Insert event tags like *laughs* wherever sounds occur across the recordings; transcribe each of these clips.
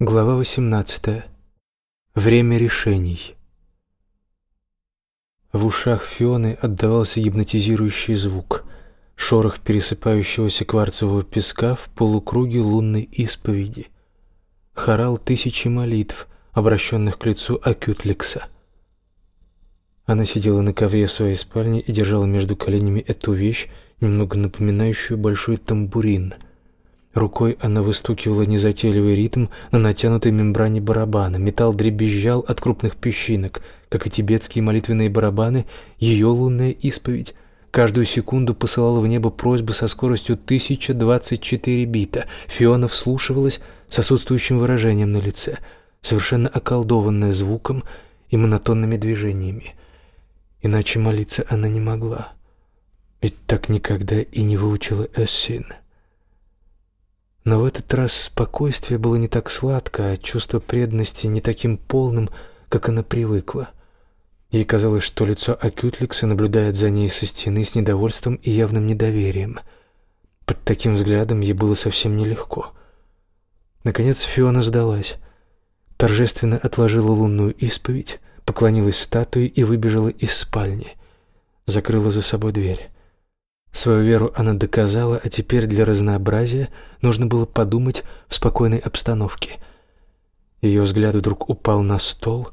Глава 18. Время решений. В ушах Фионы отдавался гипнотизирующий звук, шорох пересыпающегося кварцевого песка в полукруге лунной исповеди, хорал тысячи молитв, обращенных к лицу Акютлекса. Она сидела на ковре в своей спальне и держала между коленями эту вещь, немного напоминающую большой тамбурин — Рукой она выстукивала незатейливый ритм на натянутой мембране барабана. Металл дребезжал от крупных песчинок, как и тибетские молитвенные барабаны, ее лунная исповедь. Каждую секунду посылала в небо просьбы со скоростью 1024 бита. Фиона вслушивалась с отсутствующим выражением на лице, совершенно околдованная звуком и монотонными движениями. Иначе молиться она не могла, ведь так никогда и не выучила Эссин. Но в этот раз спокойствие было не так сладко, а чувство преданности не таким полным, как она привыкла. Ей казалось, что лицо Акютликса наблюдает за ней со стены с недовольством и явным недоверием. Под таким взглядом ей было совсем нелегко. Наконец Фиона сдалась. Торжественно отложила лунную исповедь, поклонилась статуе и выбежала из спальни. Закрыла за собой дверь. Свою веру она доказала, а теперь для разнообразия нужно было подумать в спокойной обстановке. Ее взгляд вдруг упал на стол,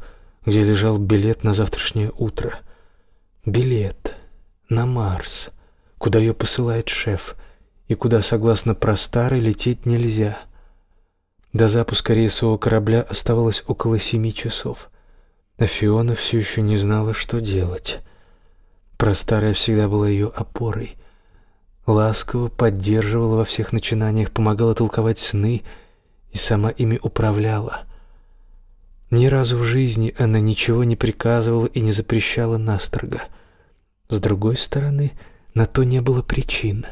где лежал билет на завтрашнее утро. Билет на Марс, куда ее посылает шеф, и куда, согласно Простаре, лететь нельзя. До запуска рейсового корабля оставалось около семи часов, а Фиона все еще не знала, что делать. Простарая всегда была ее опорой — ласково поддерживала во всех начинаниях, помогала толковать сны и сама ими управляла. Ни разу в жизни она ничего не приказывала и не запрещала настрого. С другой стороны, на то не было причин.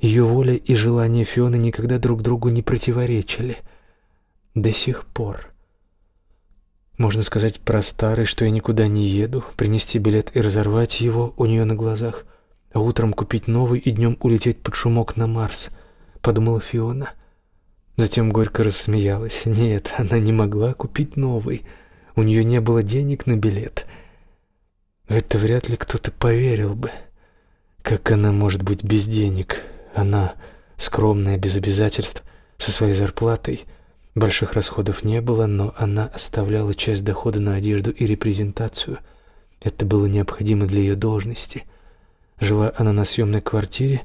Ее воля и желания Фионы никогда друг другу не противоречили. До сих пор. Можно сказать про старый, что я никуда не еду, принести билет и разорвать его у нее на глазах — а утром купить новый и днем улететь под шумок на Марс, подумала Фиона. Затем горько рассмеялась. Нет, она не могла купить новый. У нее не было денег на билет. В это вряд ли кто-то поверил бы. Как она может быть без денег? Она скромная, без обязательств, со своей зарплатой. Больших расходов не было, но она оставляла часть дохода на одежду и репрезентацию. Это было необходимо для ее должности. Жила она на съемной квартире,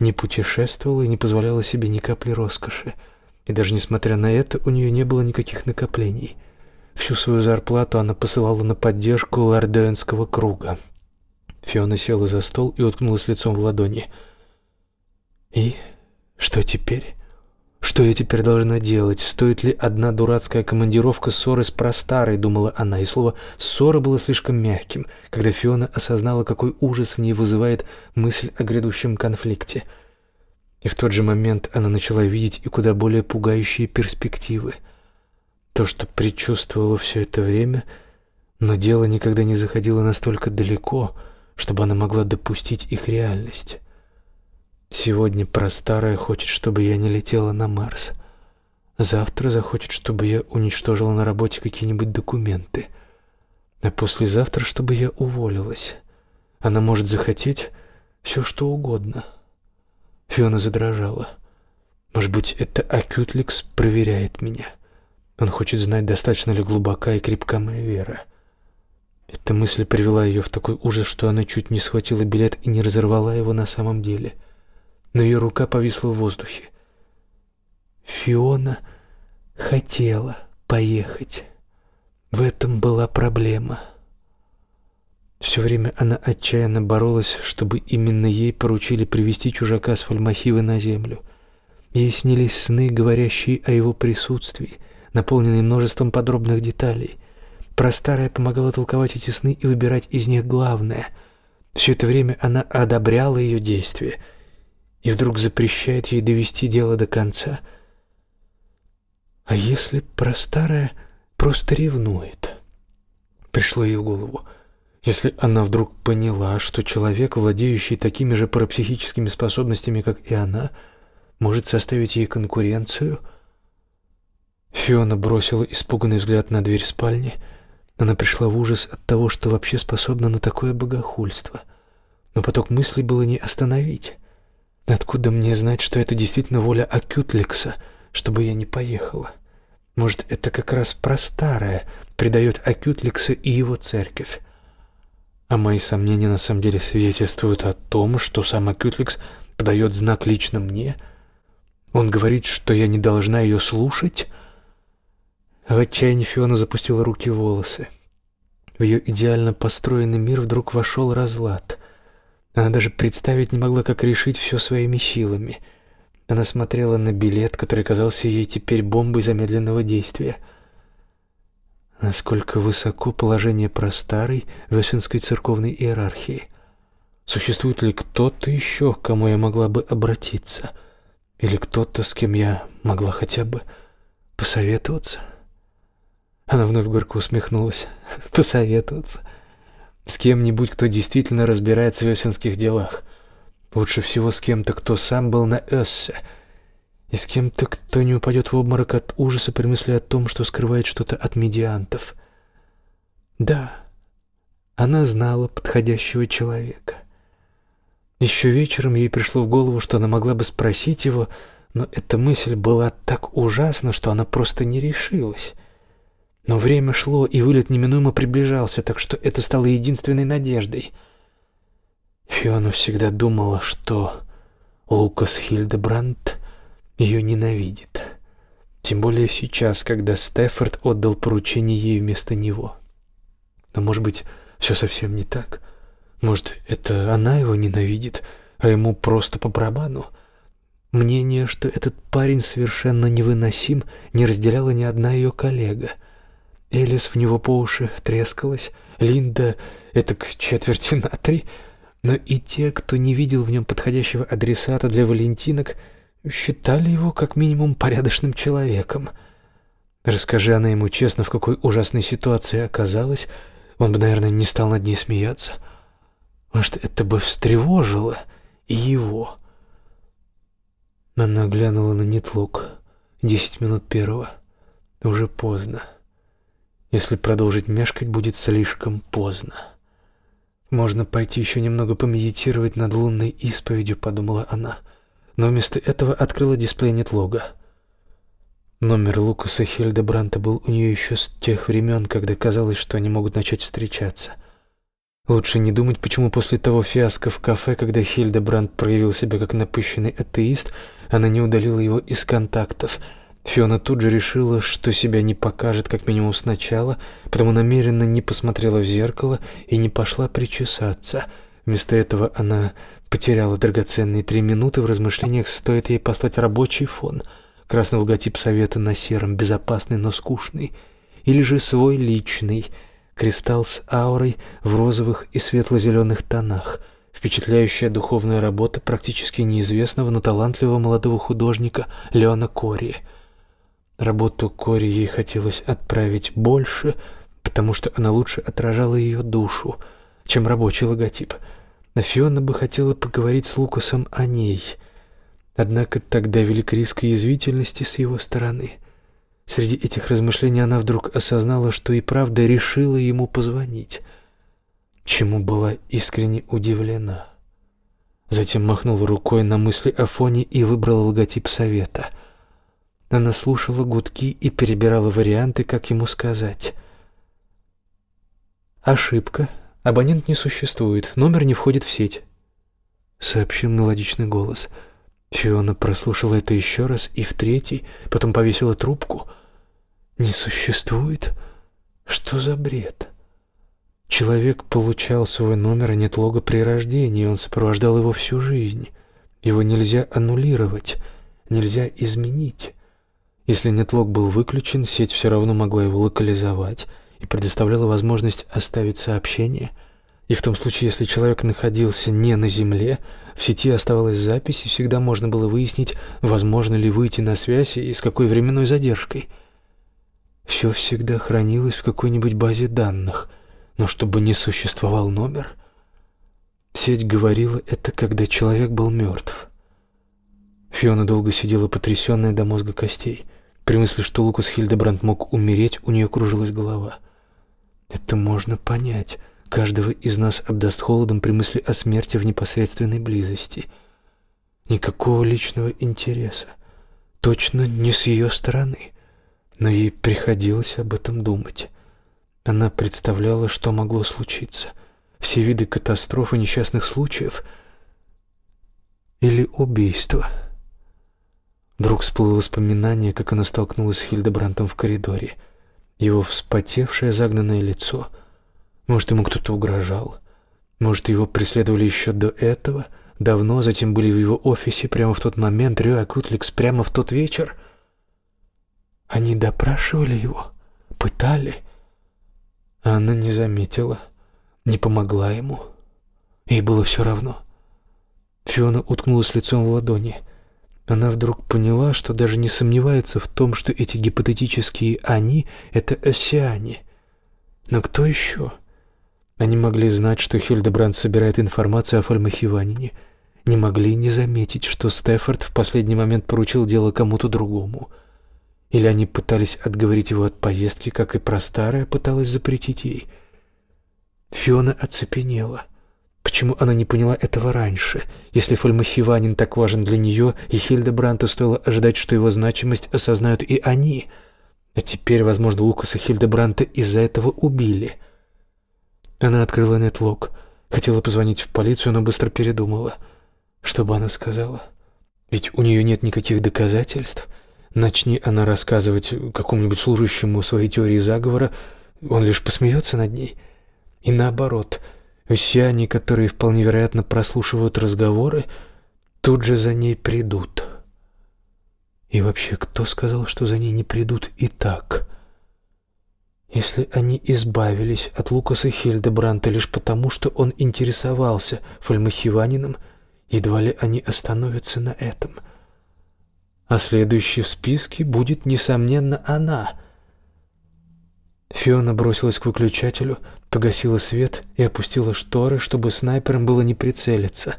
не путешествовала и не позволяла себе ни капли роскоши. И даже несмотря на это, у нее не было никаких накоплений. Всю свою зарплату она посылала на поддержку Лорденского круга. Фиона села за стол и уткнулась лицом в ладони. «И что теперь?» Что я теперь должна делать? Стоит ли одна дурацкая командировка ссоры с Простарой, думала она, и слово «ссора» было слишком мягким, когда Фиона осознала, какой ужас в ней вызывает мысль о грядущем конфликте. И в тот же момент она начала видеть и куда более пугающие перспективы. То, что предчувствовала все это время, но дело никогда не заходило настолько далеко, чтобы она могла допустить их реальность. Сегодня Простарая хочет, чтобы я не летела на Марс. Завтра захочет, чтобы я уничтожила на работе какие-нибудь документы. А послезавтра, чтобы я уволилась. Она может захотеть все, что угодно. Фиона задрожала. Может быть, это Акютликс проверяет меня. Он хочет знать, достаточно ли глубока и крепка моя вера. Эта мысль привела ее в такой ужас, что она чуть не схватила билет и не разорвала его на самом деле — но ее рука повисла в воздухе. Фиона хотела поехать. В этом была проблема. Все время она отчаянно боролась, чтобы именно ей поручили привести чужака с Фальмахивы на землю. Ей снились сны, говорящие о его присутствии, наполненные множеством подробных деталей. Простарая помогала толковать эти сны и выбирать из них главное. Все это время она одобряла ее действия — и вдруг запрещает ей довести дело до конца. А если про старое просто ревнует? Пришло ей в голову. Если она вдруг поняла, что человек, владеющий такими же парапсихическими способностями, как и она, может составить ей конкуренцию, Фиона бросила испуганный взгляд на дверь спальни. Она пришла в ужас от того, что вообще способна на такое богохульство. Но поток мыслей было не остановить. Откуда мне знать, что это действительно воля Акютликса, чтобы я не поехала? Может, это как раз про старое предает Акютликса и его церковь. А мои сомнения на самом деле свидетельствуют о том, что сам Акютликс подает знак лично мне. Он говорит, что я не должна ее слушать. В отчаянии Фиона запустила руки в волосы. В ее идеально построенный мир вдруг вошел разлад. Она даже представить не могла, как решить все своими силами. Она смотрела на билет, который казался ей теперь бомбой замедленного действия. Насколько высоко положение про старой весенской церковной иерархии? Существует ли кто-то еще, к кому я могла бы обратиться? Или кто-то, с кем я могла хотя бы посоветоваться? Она вновь горько усмехнулась. *laughs* Посоветоваться. С кем-нибудь, кто действительно разбирается в весенских делах. Лучше всего с кем-то, кто сам был на Эссе. И с кем-то, кто не упадет в обморок от ужаса при мысли о том, что скрывает что-то от медиантов. Да, она знала подходящего человека. Еще вечером ей пришло в голову, что она могла бы спросить его, но эта мысль была так ужасна, что она просто не решилась. Но время шло, и вылет неминуемо приближался, так что это стало единственной надеждой. Фиона всегда думала, что Лукас Хильдебрандт ее ненавидит. Тем более сейчас, когда Стефорд отдал поручение ей вместо него. Но, может быть, все совсем не так? Может, это она его ненавидит, а ему просто по барабану? Мнение, что этот парень совершенно невыносим, не разделяла ни одна ее коллега — Элис в него по уши трескалась, Линда — это к четверти на три. Но и те, кто не видел в нем подходящего адресата для валентинок, считали его как минимум порядочным человеком. Расскажи она ему честно, в какой ужасной ситуации оказалась, он бы, наверное, не стал над ней смеяться. Может, это бы встревожило и его. Она глянула на нетлук. Десять минут первого. Уже поздно. Если продолжить мешкать, будет слишком поздно. Можно пойти еще немного помедитировать над лунной исповедью, подумала она, но вместо этого открыла дисплей нетлога. Номер Лукаса Хильдебранта был у нее еще с тех времен, когда казалось, что они могут начать встречаться. Лучше не думать, почему после того фиаско в кафе, когда Хильдебранд проявил себя как напыщенный атеист, она не удалила его из контактов — Фиона тут же решила, что себя не покажет как минимум сначала, потому намеренно не посмотрела в зеркало и не пошла причесаться. Вместо этого она потеряла драгоценные три минуты в размышлениях, стоит ей послать рабочий фон, красный логотип совета на сером, безопасный, но скучный, или же свой личный, кристалл с аурой в розовых и светло-зеленых тонах, впечатляющая духовная работа практически неизвестного, но талантливого молодого художника Леона Кори — Работу Кори ей хотелось отправить больше, потому что она лучше отражала ее душу, чем рабочий логотип. А Фиона бы хотела поговорить с Лукасом о ней. Однако тогда велик риск язвительности с его стороны. Среди этих размышлений она вдруг осознала, что и правда решила ему позвонить, чему была искренне удивлена. Затем махнула рукой на мысли о фоне и выбрала логотип совета — она слушала гудки и перебирала варианты, как ему сказать. «Ошибка. Абонент не существует. Номер не входит в сеть», — сообщил мелодичный голос. Фиона прослушала это еще раз и в третий, потом повесила трубку. «Не существует? Что за бред?» Человек получал свой номер, нет лога при рождении, он сопровождал его всю жизнь. Его нельзя аннулировать, нельзя изменить. Если нетлог был выключен, сеть все равно могла его локализовать и предоставляла возможность оставить сообщение. И в том случае, если человек находился не на Земле, в сети оставалась запись, и всегда можно было выяснить, возможно ли выйти на связь и с какой временной задержкой. Все всегда хранилось в какой-нибудь базе данных, но чтобы не существовал номер... Сеть говорила это, когда человек был мертв. Фиона долго сидела потрясенная до мозга костей. При мысли, что Лукас Хильдебранд мог умереть, у нее кружилась голова. Это можно понять. Каждого из нас обдаст холодом при мысли о смерти в непосредственной близости. Никакого личного интереса. Точно не с ее стороны. Но ей приходилось об этом думать. Она представляла, что могло случиться. Все виды катастроф и несчастных случаев или убийства. Вдруг всплыло воспоминание, как она столкнулась с Хильдебрантом в коридоре. Его вспотевшее, загнанное лицо. Может, ему кто-то угрожал. Может, его преследовали еще до этого, давно, затем были в его офисе прямо в тот момент, Рюа Кутликс прямо в тот вечер. Они допрашивали его, пытали, а она не заметила, не помогла ему. Ей было все равно. Фиона уткнулась лицом в ладони. Она вдруг поняла, что даже не сомневается в том, что эти гипотетические «они» — это осяне. Но кто еще? Они могли знать, что Хильдебранд собирает информацию о Фальмахиванине. Не могли не заметить, что Стефорд в последний момент поручил дело кому-то другому. Или они пытались отговорить его от поездки, как и про старое пыталась запретить ей. Фиона оцепенела — Почему она не поняла этого раньше? Если Фольмахиванин так важен для нее, и Хильдебранта стоило ожидать, что его значимость осознают и они. А теперь, возможно, Лукаса Хильдебранта из-за этого убили. Она открыла нетлог. Хотела позвонить в полицию, но быстро передумала. Что бы она сказала? Ведь у нее нет никаких доказательств. Начни она рассказывать какому-нибудь служащему своей теории заговора, он лишь посмеется над ней. И наоборот — они, которые вполне вероятно прослушивают разговоры, тут же за ней придут. И вообще, кто сказал, что за ней не придут и так? Если они избавились от Лукаса Хильдебранта лишь потому, что он интересовался Фальмахиванином, едва ли они остановятся на этом. А следующей в списке будет, несомненно, она — Фиона бросилась к выключателю, погасила свет и опустила шторы, чтобы снайперам было не прицелиться.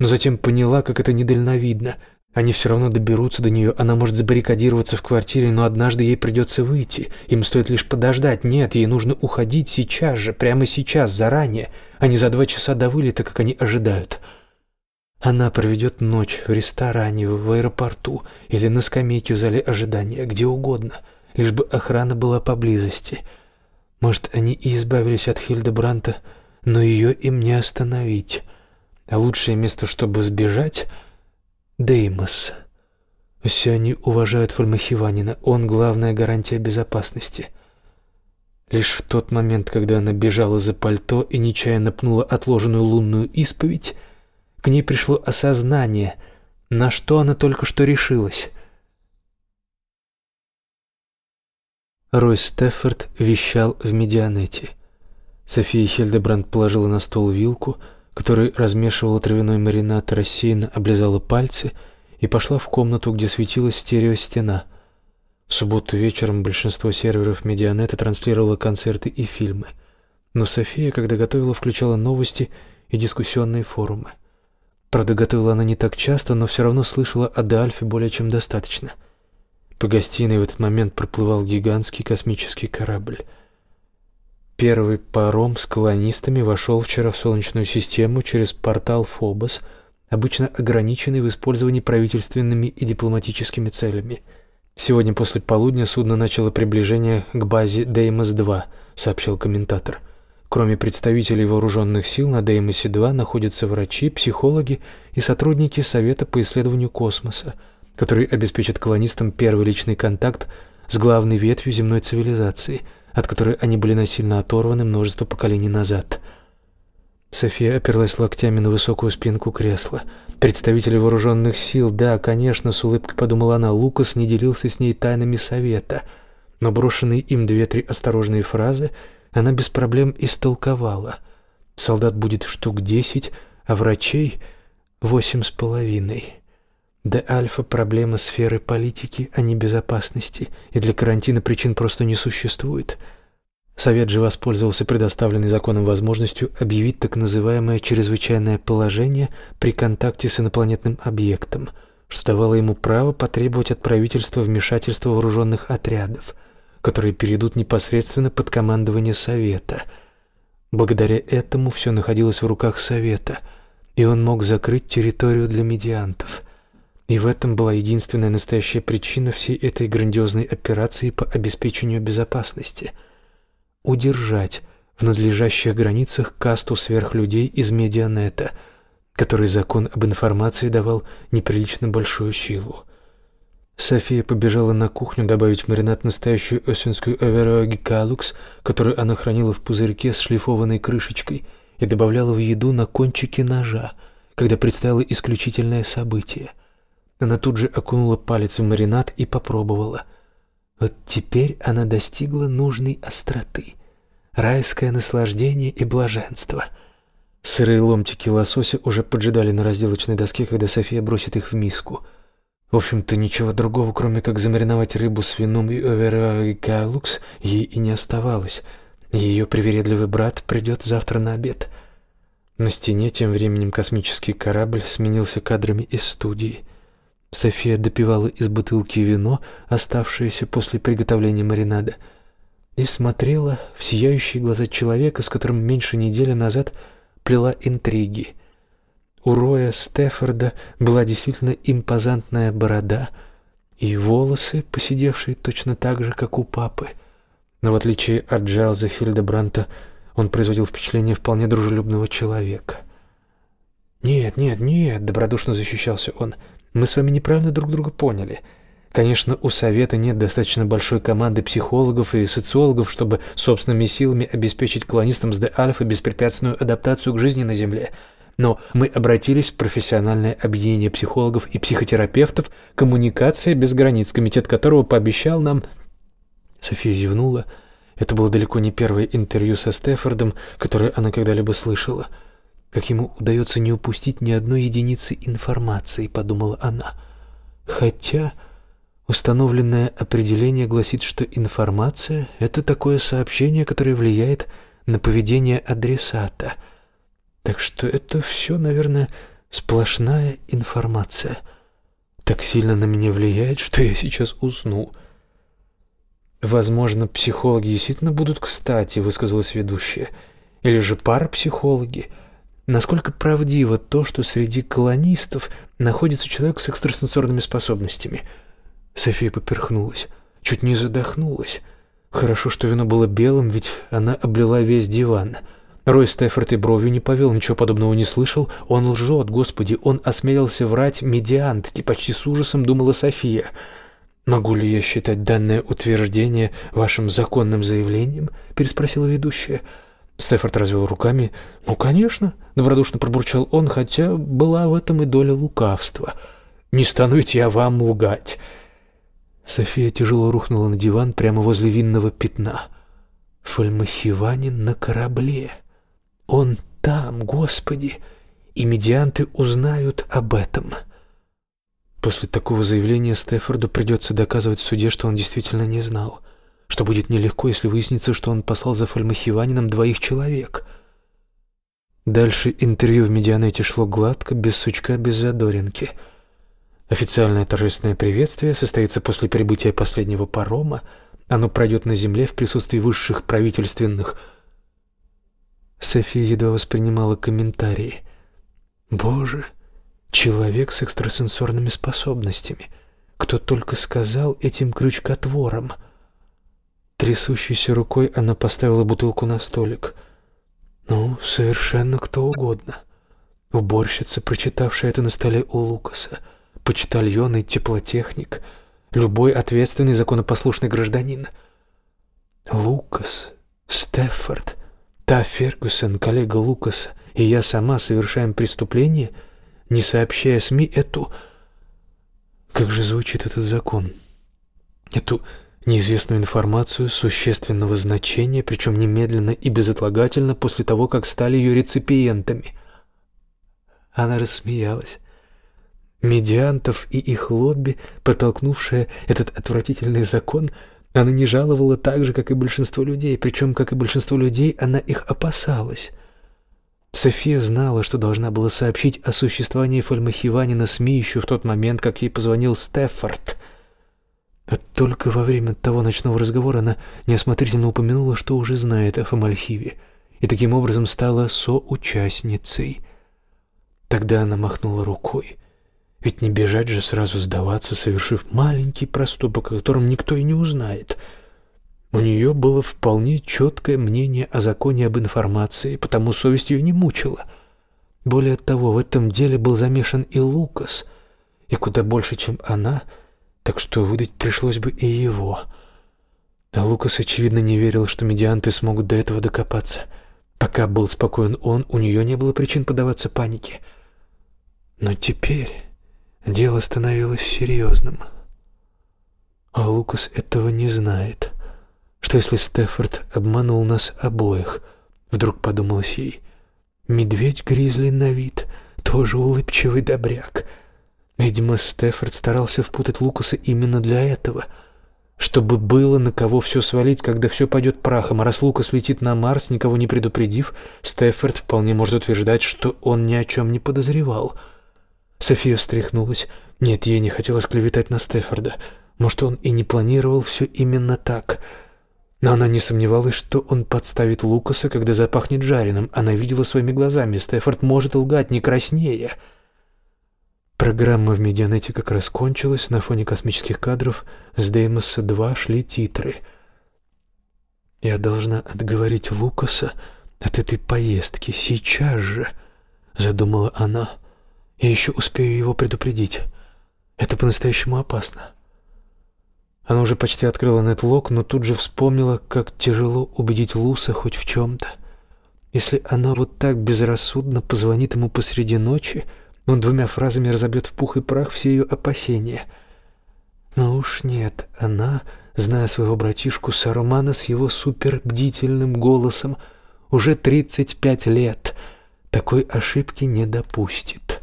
Но затем поняла, как это недальновидно. Они все равно доберутся до нее, она может забаррикадироваться в квартире, но однажды ей придется выйти. Им стоит лишь подождать. Нет, ей нужно уходить сейчас же, прямо сейчас, заранее, а не за два часа до вылета, как они ожидают. Она проведет ночь в ресторане, в аэропорту или на скамейке в зале ожидания, где угодно — лишь бы охрана была поблизости. Может, они и избавились от Хильдебранта, но ее им не остановить. А лучшее место, чтобы сбежать — Деймос. Все они уважают Фальмахиванина, он — главная гарантия безопасности. Лишь в тот момент, когда она бежала за пальто и нечаянно пнула отложенную лунную исповедь, к ней пришло осознание, на что она только что решилась. Рой Стеффорд вещал в медианете. София Хильдебранд положила на стол вилку, которой размешивала травяной маринад, рассеянно облизала пальцы и пошла в комнату, где светилась стереостена. В субботу вечером большинство серверов медианета транслировало концерты и фильмы. Но София, когда готовила, включала новости и дискуссионные форумы. Правда, готовила она не так часто, но все равно слышала о Деальфе более чем достаточно — по гостиной в этот момент проплывал гигантский космический корабль. Первый паром с колонистами вошел вчера в Солнечную систему через портал Фобос, обычно ограниченный в использовании правительственными и дипломатическими целями. Сегодня после полудня судно начало приближение к базе Деймос-2, сообщил комментатор. Кроме представителей вооруженных сил на Деймосе-2 находятся врачи, психологи и сотрудники Совета по исследованию космоса – который обеспечит колонистам первый личный контакт с главной ветвью земной цивилизации, от которой они были насильно оторваны множество поколений назад. София оперлась локтями на высокую спинку кресла. Представители вооруженных сил, да, конечно, с улыбкой подумала она, Лукас не делился с ней тайнами совета, но брошенные им две-три осторожные фразы она без проблем истолковала. Солдат будет штук десять, а врачей — восемь с половиной. Д-альфа – проблема сферы политики, а не безопасности, и для карантина причин просто не существует. Совет же воспользовался предоставленной законом возможностью объявить так называемое чрезвычайное положение при контакте с инопланетным объектом. что давало ему право потребовать от правительства вмешательства вооруженных отрядов, которые перейдут непосредственно под командование Совета. Благодаря этому все находилось в руках Совета, и он мог закрыть территорию для медиантов. И в этом была единственная настоящая причина всей этой грандиозной операции по обеспечению безопасности — удержать в надлежащих границах касту сверхлюдей из медианета — который закон об информации давал неприлично большую силу. София побежала на кухню добавить маринад настоящую осенскую авероаги калукс, которую она хранила в пузырьке с шлифованной крышечкой, и добавляла в еду на кончике ножа, когда предстояло исключительное событие. Она тут же окунула палец в маринад и попробовала. Вот теперь она достигла нужной остроты. Райское наслаждение и блаженство — Сырые ломтики лосося уже поджидали на разделочной доске, когда София бросит их в миску. В общем-то, ничего другого, кроме как замариновать рыбу с вином и оверакалукс, ей и не оставалось. Ее привередливый брат придет завтра на обед. На стене тем временем космический корабль сменился кадрами из студии. София допивала из бутылки вино, оставшееся после приготовления маринада, и смотрела в сияющие глаза человека, с которым меньше недели назад – плела интриги. У Роя Стефорда была действительно импозантная борода и волосы, посидевшие точно так же, как у папы. Но в отличие от Джайлза Хильдебранта, он производил впечатление вполне дружелюбного человека. «Нет, нет, нет», — добродушно защищался он, — «мы с вами неправильно друг друга поняли». Конечно, у Совета нет достаточно большой команды психологов и социологов, чтобы собственными силами обеспечить колонистам с Д-Альфа беспрепятственную адаптацию к жизни на Земле. Но мы обратились в профессиональное объединение психологов и психотерапевтов «Коммуникация без границ», комитет которого пообещал нам... София зевнула. Это было далеко не первое интервью со Стефордом, которое она когда-либо слышала. «Как ему удается не упустить ни одной единицы информации», — подумала она. «Хотя...» Установленное определение гласит, что информация — это такое сообщение, которое влияет на поведение адресата. Так что это все, наверное, сплошная информация. Так сильно на меня влияет, что я сейчас усну. Возможно, психологи действительно будут кстати, высказалась ведущая. Или же парапсихологи. Насколько правдиво то, что среди колонистов находится человек с экстрасенсорными способностями — София поперхнулась, чуть не задохнулась. Хорошо, что вино было белым, ведь она облила весь диван. Рой Стефорд и бровью не повел, ничего подобного не слышал. Он лжет, господи, он осмелился врать медиантке, почти с ужасом думала София. «Могу ли я считать данное утверждение вашим законным заявлением?» — переспросила ведущая. Стефорд развел руками. «Ну, конечно», — добродушно пробурчал он, хотя была в этом и доля лукавства. «Не стану я вам лгать». София тяжело рухнула на диван прямо возле винного пятна. Фальмахиванин на корабле. Он там, Господи, и медианты узнают об этом. После такого заявления Стефорду придется доказывать в суде, что он действительно не знал, что будет нелегко, если выяснится, что он послал за Фальмахиванином двоих человек. Дальше интервью в Медианете шло гладко, без сучка, без задоринки — Официальное торжественное приветствие состоится после прибытия последнего парома. Оно пройдет на земле в присутствии высших правительственных. София едва воспринимала комментарии. Боже, человек с экстрасенсорными способностями. Кто только сказал этим крючкотвором. Трясущейся рукой она поставила бутылку на столик. Ну, совершенно кто угодно. Уборщица, прочитавшая это на столе у Лукаса почтальон и теплотехник, любой ответственный законопослушный гражданин. Лукас, Стефорд, та Фергюсон, коллега Лукаса и я сама совершаем преступление, не сообщая СМИ эту... Как же звучит этот закон? Эту неизвестную информацию существенного значения, причем немедленно и безотлагательно после того, как стали ее реципиентами. Она рассмеялась медиантов и их лобби, подтолкнувшее этот отвратительный закон, она не жаловала так же, как и большинство людей, причем, как и большинство людей, она их опасалась. София знала, что должна была сообщить о существовании Фальмахиванина СМИ еще в тот момент, как ей позвонил Стеффорд. А только во время того ночного разговора она неосмотрительно упомянула, что уже знает о Фомальхиве, и таким образом стала соучастницей. Тогда она махнула рукой. Ведь не бежать же сразу сдаваться, совершив маленький проступок, о котором никто и не узнает — у нее было вполне четкое мнение о законе об информации, потому совесть ее не мучила. Более того, в этом деле был замешан и Лукас, и куда больше, чем она, так что выдать пришлось бы и его. А Лукас, очевидно, не верил, что медианты смогут до этого докопаться. Пока был спокоен он, у нее не было причин поддаваться панике. Но теперь дело становилось серьезным. А Лукас этого не знает. Что если Стефорд обманул нас обоих? Вдруг подумалось ей. Медведь Гризли на вид, тоже улыбчивый добряк. Видимо, Стефорд старался впутать Лукаса именно для этого, чтобы было на кого все свалить, когда все пойдет прахом. А раз Лукас летит на Марс, никого не предупредив, Стефорд вполне может утверждать, что он ни о чем не подозревал. София встряхнулась. Нет, ей не хотелось клеветать на Стефорда. Может, он и не планировал все именно так — но она не сомневалась, что он подставит Лукаса, когда запахнет жареным. Она видела своими глазами, Стефорд может лгать не краснее. Программа в Медианете как раз кончилась, на фоне космических кадров с Деймоса-2 шли титры. «Я должна отговорить Лукаса от этой поездки сейчас же», — задумала она. «Я еще успею его предупредить. Это по-настоящему опасно». Она уже почти открыла нетлог, но тут же вспомнила, как тяжело убедить Луса хоть в чем-то. Если она вот так безрассудно позвонит ему посреди ночи, он двумя фразами разобьет в пух и прах все ее опасения. Но уж нет, она, зная своего братишку Сарумана с его супербдительным голосом, уже 35 лет, такой ошибки не допустит.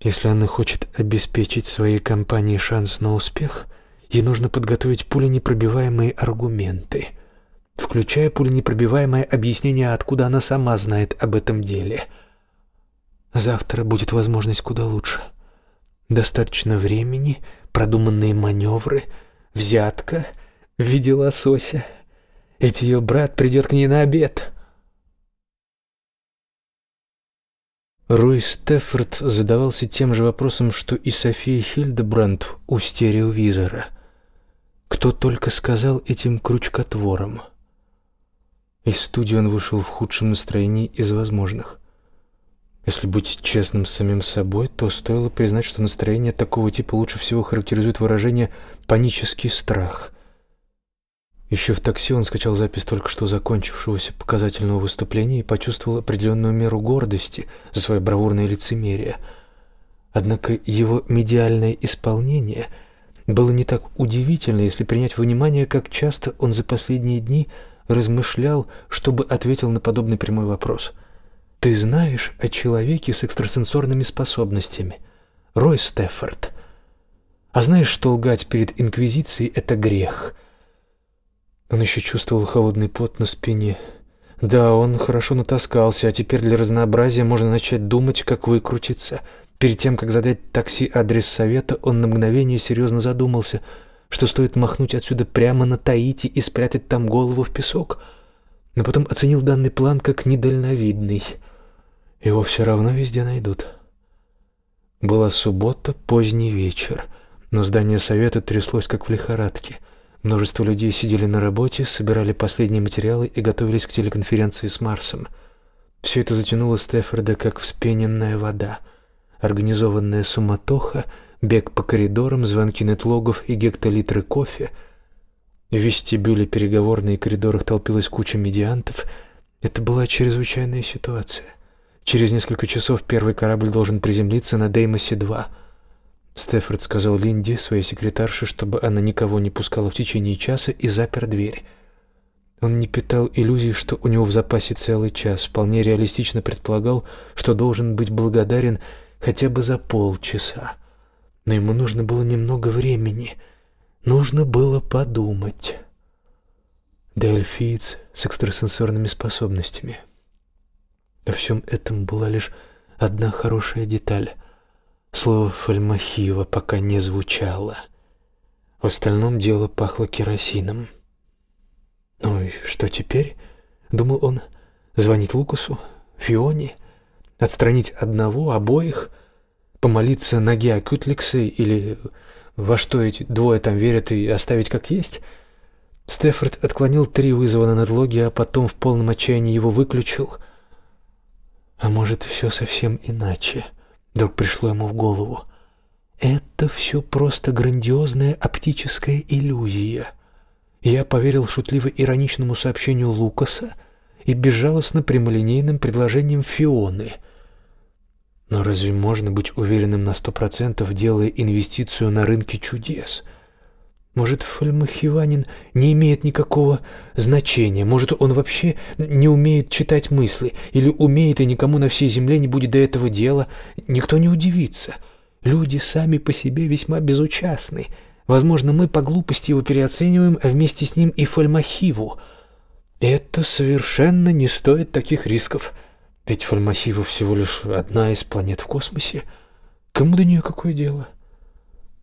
Если она хочет обеспечить своей компании шанс на успех — Ей нужно подготовить пуленепробиваемые аргументы, включая пуленепробиваемое объяснение, откуда она сама знает об этом деле. Завтра будет возможность куда лучше. Достаточно времени, продуманные маневры, взятка в виде лосося. Ведь ее брат придет к ней на обед. Рой Стеффорд задавался тем же вопросом, что и София Хильдебранд у стереовизора — кто только сказал этим крючкотворам. Из студии он вышел в худшем настроении из возможных. Если быть честным с самим собой, то стоило признать, что настроение такого типа лучше всего характеризует выражение «панический страх». Еще в такси он скачал запись только что закончившегося показательного выступления и почувствовал определенную меру гордости за свое бравурное лицемерие. Однако его медиальное исполнение – было не так удивительно, если принять во внимание, как часто он за последние дни размышлял, чтобы ответил на подобный прямой вопрос. «Ты знаешь о человеке с экстрасенсорными способностями? Рой Стеффорд. А знаешь, что лгать перед Инквизицией — это грех?» Он еще чувствовал холодный пот на спине. Да, он хорошо натаскался, а теперь для разнообразия можно начать думать, как выкрутиться — Перед тем, как задать такси адрес совета, он на мгновение серьезно задумался, что стоит махнуть отсюда прямо на Таити и спрятать там голову в песок. Но потом оценил данный план как недальновидный. Его все равно везде найдут. Была суббота, поздний вечер, но здание совета тряслось как в лихорадке. Множество людей сидели на работе, собирали последние материалы и готовились к телеконференции с Марсом. Все это затянуло Стефорда как вспененная вода — организованная суматоха, бег по коридорам, звонки нетлогов и гектолитры кофе. В вестибюле переговорной коридорах толпилась куча медиантов. Это была чрезвычайная ситуация. Через несколько часов первый корабль должен приземлиться на Деймосе-2. Стефорд сказал Линди, своей секретарше, чтобы она никого не пускала в течение часа и запер дверь. Он не питал иллюзий, что у него в запасе целый час, вполне реалистично предполагал, что должен быть благодарен хотя бы за полчаса. Но ему нужно было немного времени. Нужно было подумать. Дельфиец с экстрасенсорными способностями. Во всем этом была лишь одна хорошая деталь. Слово «фальмахива» пока не звучало. В остальном дело пахло керосином. «Ну и что теперь?» — думал он. «Звонить Лукасу? Фионе? Отстранить одного, обоих? Помолиться ноге Акютликса или во что эти двое там верят и оставить как есть?» Стефорд отклонил три вызова на надлоги, а потом в полном отчаянии его выключил. А может, все совсем иначе? Вдруг пришло ему в голову. Это все просто грандиозная оптическая иллюзия. Я поверил шутливо-ироничному сообщению Лукаса и безжалостно прямолинейным предложениям Фионы. Но разве можно быть уверенным на сто процентов, делая инвестицию на рынке чудес — может, Фальмахиванин не имеет никакого значения, может, он вообще не умеет читать мысли, или умеет, и никому на всей земле не будет до этого дела, никто не удивится. Люди сами по себе весьма безучастны. Возможно, мы по глупости его переоцениваем, а вместе с ним и Фальмахиву. Это совершенно не стоит таких рисков, ведь Фальмахива всего лишь одна из планет в космосе. Кому до нее какое дело?»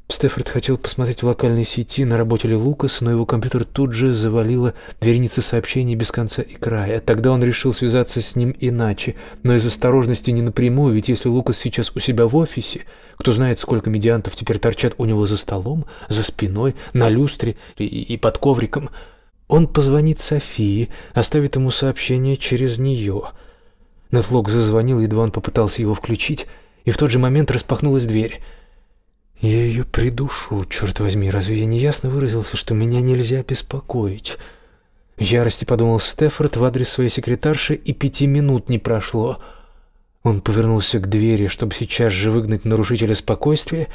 Стефорд хотел посмотреть в локальной сети, на работе ли Лукас, но его компьютер тут же завалило вереница сообщений без конца и края. Тогда он решил связаться с ним иначе, но из осторожности не напрямую, ведь если Лукас сейчас у себя в офисе, кто знает, сколько медиантов теперь торчат у него за столом, за спиной, на люстре и, и под ковриком. Он позвонит Софии, оставит ему сообщение через нее. Нетлок зазвонил, едва он попытался его включить, и в тот же момент распахнулась дверь — я ее придушу, черт возьми, разве я не ясно выразился, что меня нельзя беспокоить? В ярости подумал Стефорд в адрес своей секретарши, и пяти минут не прошло. Он повернулся к двери, чтобы сейчас же выгнать нарушителя спокойствия,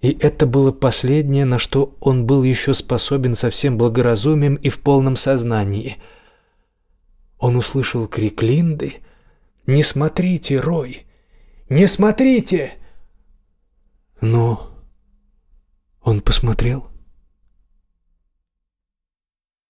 и это было последнее, на что он был еще способен со всем благоразумием и в полном сознании. Он услышал крик Линды «Не смотрите, Рой! Не смотрите!» Но он посмотрел.